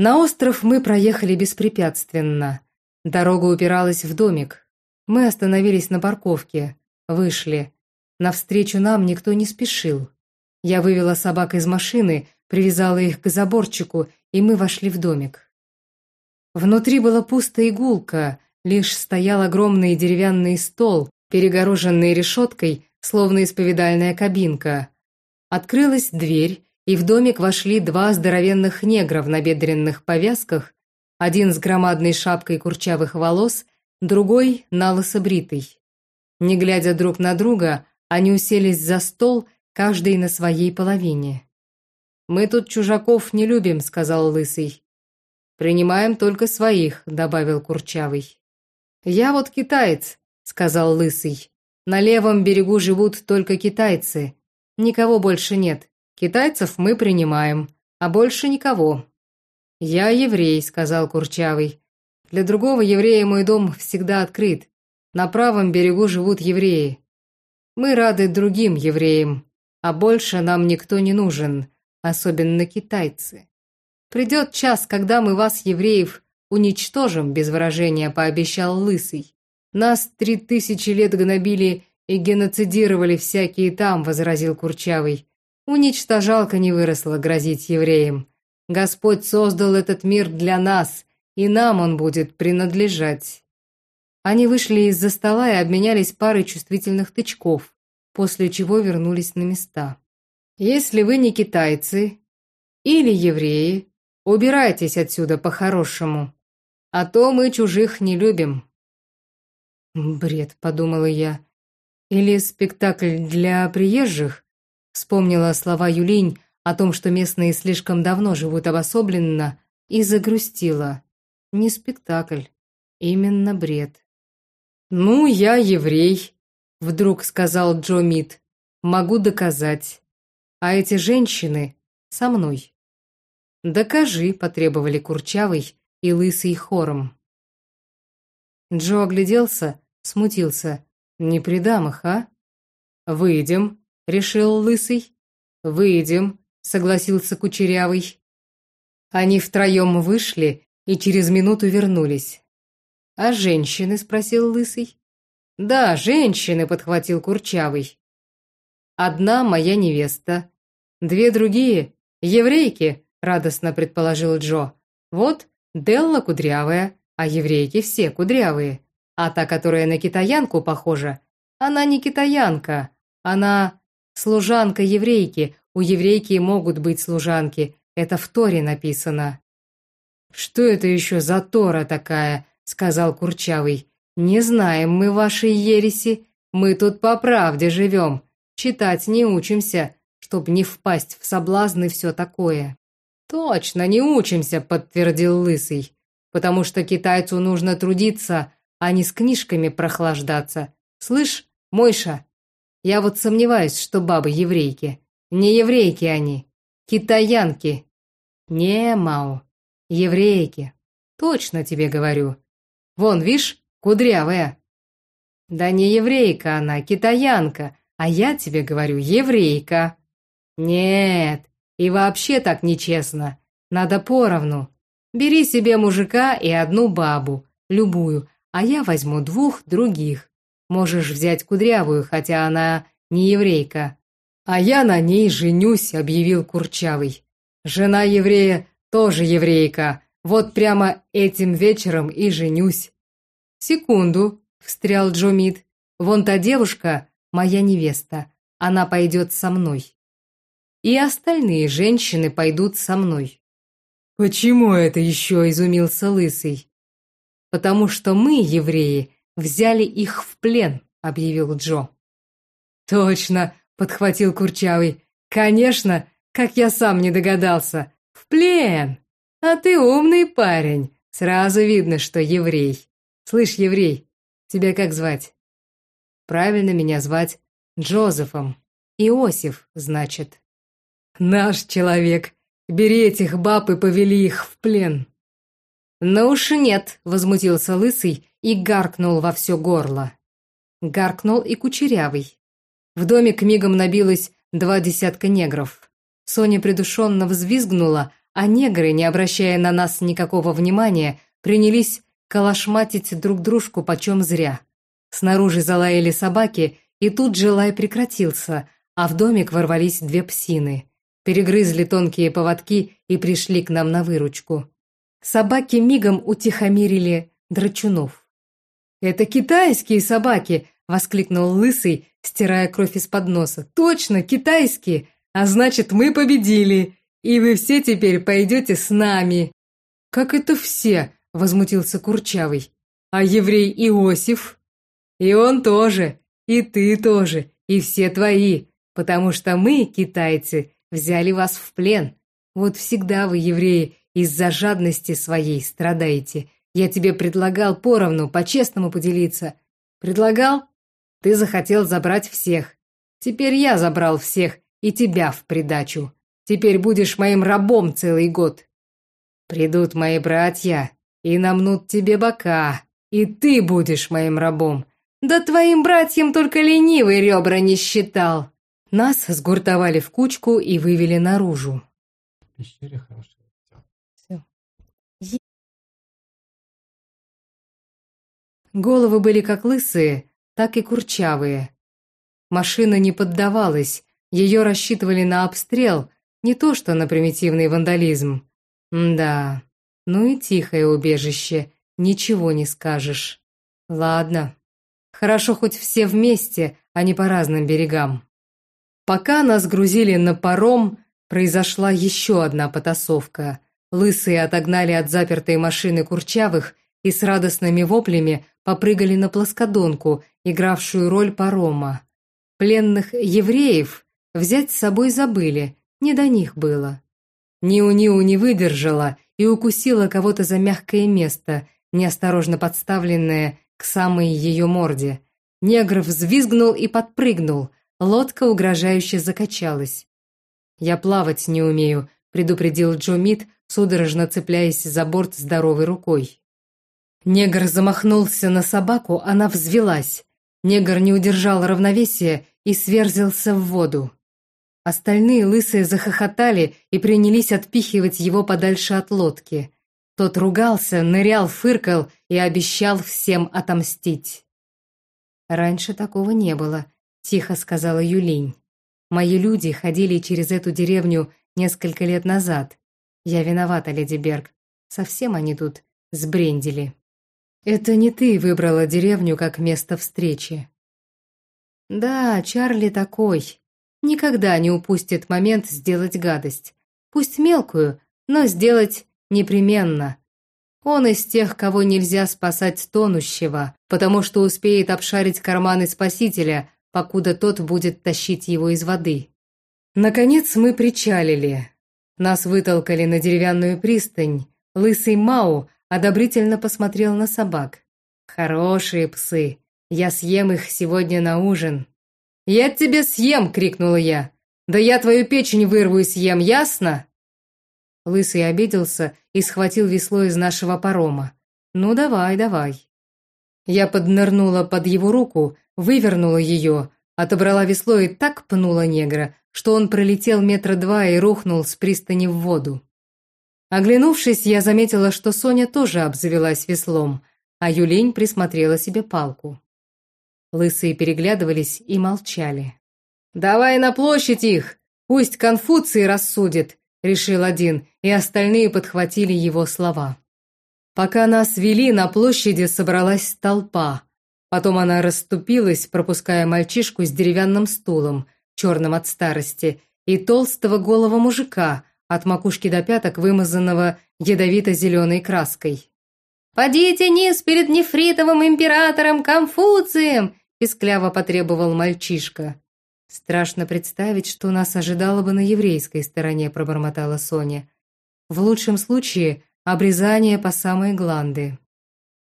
На остров мы проехали беспрепятственно. Дорога упиралась в домик. Мы остановились на парковке, вышли. Навстречу нам никто не спешил. Я вывела собак из машины, привязала их к заборчику, и мы вошли в домик. Внутри было пусто и лишь стоял огромный деревянный стол, перегороженный решеткой, словно исповедальная кабинка. Открылась дверь, и в домик вошли два здоровенных негра в набедренных повязках, один с громадной шапкой курчавых волос, другой налысо бритый. Не глядя друг на друга, они уселись за стол, каждый на своей половине. «Мы тут чужаков не любим», — сказал Лысый. «Принимаем только своих», — добавил Курчавый. «Я вот китаец», — сказал Лысый. «На левом берегу живут только китайцы. Никого больше нет. Китайцев мы принимаем, а больше никого». «Я еврей», — сказал Курчавый. «Для другого еврея мой дом всегда открыт. На правом берегу живут евреи. Мы рады другим евреям, а больше нам никто не нужен особенно китайцы. Придет час, когда мы вас, евреев, уничтожим, без выражения пообещал Лысый. Нас три тысячи лет гнобили и геноцидировали всякие там, возразил Курчавый. Уничтожалка не выросла грозить евреям. Господь создал этот мир для нас, и нам он будет принадлежать. Они вышли из-за стола и обменялись парой чувствительных тычков, после чего вернулись на места. Если вы не китайцы или евреи, убирайтесь отсюда по-хорошему, а то мы чужих не любим». «Бред», — подумала я. «Или спектакль для приезжих?» Вспомнила слова Юлинь о том, что местные слишком давно живут обособленно, и загрустила. Не спектакль, именно бред. «Ну, я еврей», — вдруг сказал Джо Мид. «Могу доказать. А эти женщины со мной. «Докажи», — потребовали Курчавый и Лысый хором. Джо огляделся, смутился. «Не при дамах, а?» «Выйдем», — решил Лысый. «Выйдем», — согласился Кучерявый. Они втроем вышли и через минуту вернулись. «А женщины?» — спросил Лысый. «Да, женщины», — подхватил Курчавый. Одна моя невеста. Две другие — еврейки, радостно предположил Джо. Вот Делла кудрявая, а еврейки все кудрявые. А та, которая на китаянку похожа, она не китаянка, она служанка еврейки. У еврейки могут быть служанки, это в Торе написано. «Что это еще за Тора такая?» — сказал Курчавый. «Не знаем мы вашей ереси, мы тут по правде живем. Читать не учимся, чтоб не впасть в соблазн и все такое». «Точно, не учимся», — подтвердил Лысый. «Потому что китайцу нужно трудиться, а не с книжками прохлаждаться. Слышь, Мойша, я вот сомневаюсь, что бабы еврейки. Не еврейки они, китаянки. Не, Мау, еврейки. Точно тебе говорю. Вон, видишь, кудрявая. Да не еврейка она, китаянка, а я тебе говорю, еврейка. Нет, и вообще так нечестно. Надо поровну. Бери себе мужика и одну бабу, любую, а я возьму двух других. Можешь взять кудрявую, хотя она не еврейка. А я на ней женюсь, объявил Курчавый. Жена еврея тоже еврейка. Вот прямо этим вечером и женюсь. Секунду, встрял Джомид. Вон та девушка, моя невеста, она пойдет со мной. И остальные женщины пойдут со мной. Почему это еще изумился Лысый? Потому что мы, евреи, взяли их в плен, объявил Джо. Точно, подхватил Курчавый. Конечно, как я сам не догадался. В плен. А ты умный парень. Сразу видно, что еврей. Слышь, еврей, тебя как звать? Правильно меня звать Джозефом. Иосиф, значит. Наш человек. Бери этих баб и повели их в плен. Ну уж нет, возмутился Лысый и гаркнул во все горло. Гаркнул и Кучерявый. В домик мигом набилось два десятка негров. Соня придушенно взвизгнула, а негры, не обращая на нас никакого внимания, принялись калашматить друг дружку почем зря. Снаружи залаяли собаки, и тут же лай прекратился, а в домик ворвались две псины. Перегрызли тонкие поводки и пришли к нам на выручку. Собаки мигом утихомирили драчунов. «Это китайские собаки!» — воскликнул Лысый, стирая кровь из-под носа. «Точно, китайские! А значит, мы победили! И вы все теперь пойдете с нами!» «Как это все?» — возмутился Курчавый. «А еврей Иосиф?» «И он тоже, и ты тоже, и все твои, потому что мы, китайцы, взяли вас в плен. Вот всегда вы, евреи, из-за жадности своей страдаете. Я тебе предлагал поровну, по-честному поделиться. Предлагал? Ты захотел забрать всех. Теперь я забрал всех и тебя в придачу. Теперь будешь моим рабом целый год. Придут мои братья и намнут тебе бока, и ты будешь моим рабом. Да твоим братьям только ленивый ребра не считал. Нас сгуртовали в кучку и вывели наружу. В пещере хорошо. Все. Головы были как лысые, так и курчавые. Машина не поддавалась, ее рассчитывали на обстрел, не то что на примитивный вандализм. да, ну и тихое убежище, ничего не скажешь. Ладно, хорошо хоть все вместе, а не по разным берегам. Пока нас грузили на паром, произошла еще одна потасовка. Лысые отогнали от запертой машины Курчавых и с радостными воплями попрыгали на плоскодонку, игравшую роль парома. Пленных евреев взять с собой забыли, не до них было. Ниу-Ниу не выдержала и укусила кого-то за мягкое место, неосторожно подставленное к самой ее морде. Негр взвизгнул и подпрыгнул, лодка угрожающе закачалась. «Я плавать не умею», — предупредил Джо Мид, судорожно цепляясь за борт здоровой рукой. Негр замахнулся на собаку, она взвелась. Негр не удержал равновесия и сверзился в воду. Остальные лысые захохотали и принялись отпихивать его подальше от лодки. Тот ругался, нырял, фыркал и обещал всем отомстить. «Раньше такого не было», — тихо сказала Юлинь. «Мои люди ходили через эту деревню несколько лет назад. Я виновата, леди Берг. Совсем они тут сбрендили». «Это не ты выбрала деревню как место встречи». «Да, Чарли такой. Никогда не упустит момент сделать гадость. Пусть мелкую, но сделать непременно. Он из тех, кого нельзя спасать тонущего, потому что успеет обшарить карманы спасителя, покуда тот будет тащить его из воды». Наконец мы причалили. Нас вытолкали на деревянную пристань. Лысый Мау одобрительно посмотрел на собак. «Хорошие псы. Я съем их сегодня на ужин». «Я тебе съем!» — крикнула я. «Да я твою печень вырву и съем, ясно?» Лысый обиделся и схватил весло из нашего парома. «Ну давай, давай». Я поднырнула под его руку, вывернула ее, отобрала весло и так пнула негра, что он пролетел метра два и рухнул с пристани в воду. Оглянувшись, я заметила, что Соня тоже обзавелась веслом, а Юлень присмотрела себе палку. Лысые переглядывались и молчали. «Давай на площадь их! Пусть Конфуций рассудит!» — решил один, и остальные подхватили его слова. Пока нас вели, на площади собралась толпа. Потом она расступилась, пропуская мальчишку с деревянным стулом, черным от старости, и толстого голого мужика, от макушки до пяток вымазанного ядовито-зеленой краской. «Подите низ перед нефритовым императором Конфуцием!» – пискляво потребовал мальчишка. «Страшно представить, что нас ожидало бы на еврейской стороне», – пробормотала Соня. «В лучшем случае обрезание по самой гланды».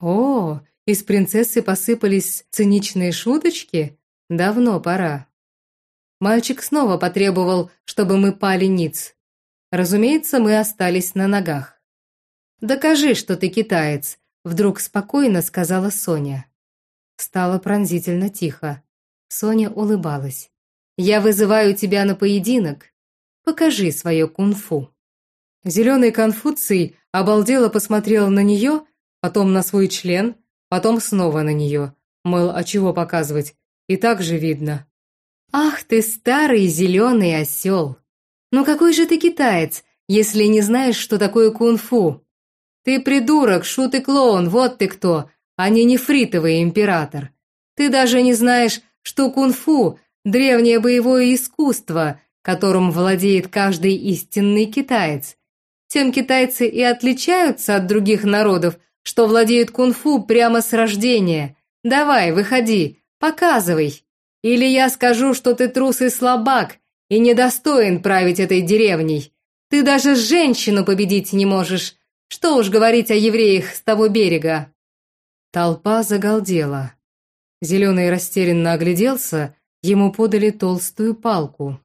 «О, из принцессы посыпались циничные шуточки? Давно пора». Мальчик снова потребовал, чтобы мы пали ниц. Разумеется, мы остались на ногах. «Докажи, что ты китаец», — вдруг спокойно сказала Соня. Стало пронзительно тихо. Соня улыбалась. «Я вызываю тебя на поединок. Покажи свое кунг-фу». Зеленый Конфуций обалдело посмотрел на нее, потом на свой член, потом снова на нее. Мол, а чего показывать? И так же видно. «Ах ты, старый зеленый осел! Ну какой же ты китаец, если не знаешь, что такое кунг-фу? Ты придурок, шут и клоун, вот ты кто, а не нефритовый император. Ты даже не знаешь, что кунг-фу – древнее боевое искусство, которым владеет каждый истинный китаец. Тем китайцы и отличаются от других народов, что владеют кунг-фу прямо с рождения. Давай, выходи, показывай. Или я скажу, что ты трус и слабак, и недостоин править этой деревней. Ты даже женщину победить не можешь. Что уж говорить о евреях с того берега». Толпа загалдела. Зеленый растерянно огляделся, ему подали толстую палку.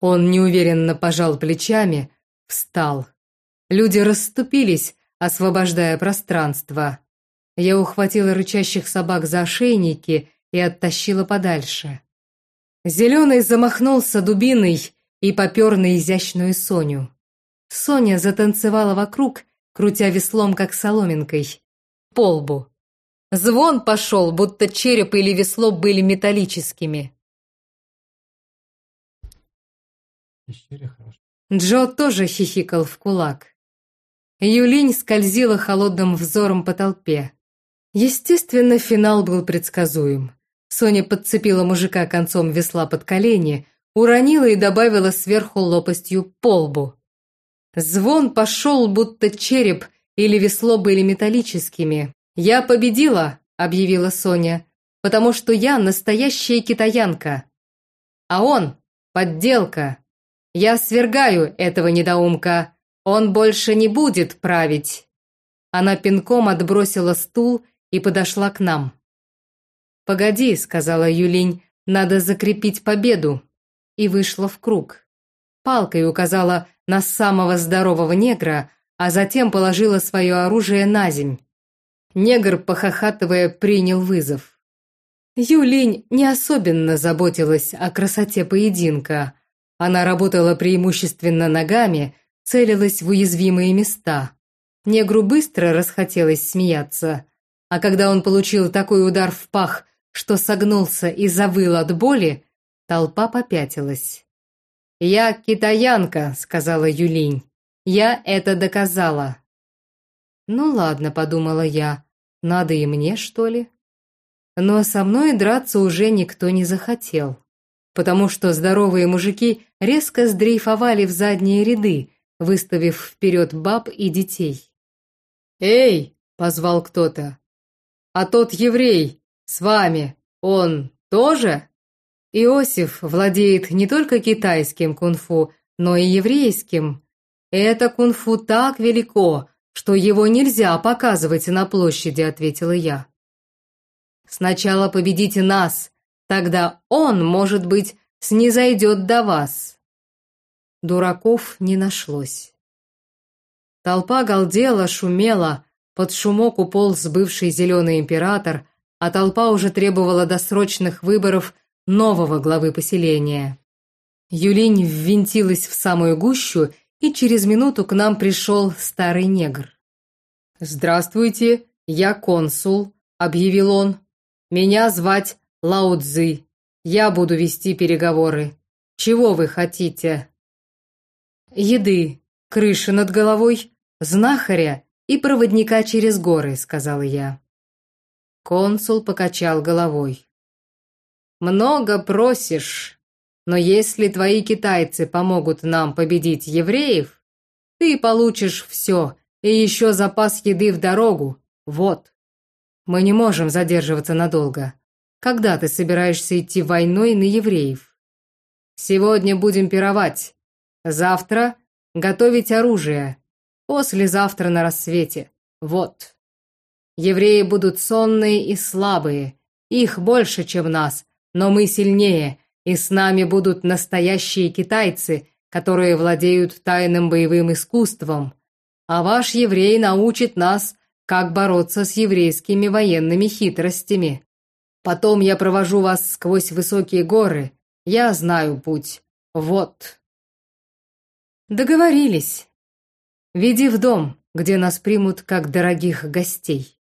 Он неуверенно пожал плечами, встал. Люди расступились, освобождая пространство. Я ухватила рычащих собак за ошейники и оттащила подальше. Зеленый замахнулся дубиной и попер на изящную Соню. Соня затанцевала вокруг, крутя веслом, как соломинкой. По лбу. Звон пошел, будто череп или весло были металлическими. Джо тоже хихикал в кулак. Юлинь скользила холодным взором по толпе. Естественно, финал был предсказуем. Соня подцепила мужика концом весла под колени, уронила и добавила сверху лопастью по лбу. Звон пошел, будто череп или весло были металлическими. «Я победила», — объявила Соня, «потому что я настоящая китаянка. А он — подделка. Я свергаю этого недоумка. Он больше не будет править». Она пинком отбросила стул и подошла к нам. «Погоди», — сказала Юлинь, — «надо закрепить победу». И вышла в круг. Палкой указала на самого здорового негра, а затем положила свое оружие на земь. Негр, похохатывая, принял вызов. Юлинь не особенно заботилась о красоте поединка. Она работала преимущественно ногами, целилась в уязвимые места. Негру быстро расхотелось смеяться, а когда он получил такой удар в пах, что согнулся и завыл от боли, толпа попятилась. «Я китаянка», — сказала Юлинь. «Я это доказала». «Ну ладно», — подумала я, — «надо и мне, что ли?» Но со мной драться уже никто не захотел, потому что здоровые мужики резко сдрейфовали в задние ряды, выставив вперед баб и детей. «Эй!» — позвал кто-то. «А тот еврей, с вами, он тоже?» Иосиф владеет не только китайским кунг-фу, но и еврейским. Это кунг-фу так велико, что его нельзя показывать на площади, ответила я. Сначала победите нас, тогда он, может быть, снизойдет до вас. Дураков не нашлось. Толпа галдела, шумела, под шумок уполз бывший зеленый император, а толпа уже требовала досрочных выборов нового главы поселения. Юлинь ввинтилась в самую гущу, и через минуту к нам пришел старый негр. «Здравствуйте, я консул», — объявил он. «Меня звать Лао Цзы. Я буду вести переговоры. Чего вы хотите?» «Еды, крыши над головой, знахаря и проводника через горы», — сказала я. Консул покачал головой. «Много просишь, но если твои китайцы помогут нам победить евреев, ты получишь все, и еще запас еды в дорогу. Вот. Мы не можем задерживаться надолго. Когда ты собираешься идти войной на евреев? Сегодня будем пировать. Завтра готовить оружие. Послезавтра на рассвете. Вот. Евреи будут сонные и слабые. Их больше, чем нас, но мы сильнее, и с нами будут настоящие китайцы, которые владеют тайным боевым искусством. А ваш еврей научит нас, как бороться с еврейскими военными хитростями. Потом я провожу вас сквозь высокие горы. Я знаю путь. Вот. Договорились. Веди в дом, где нас примут как дорогих гостей.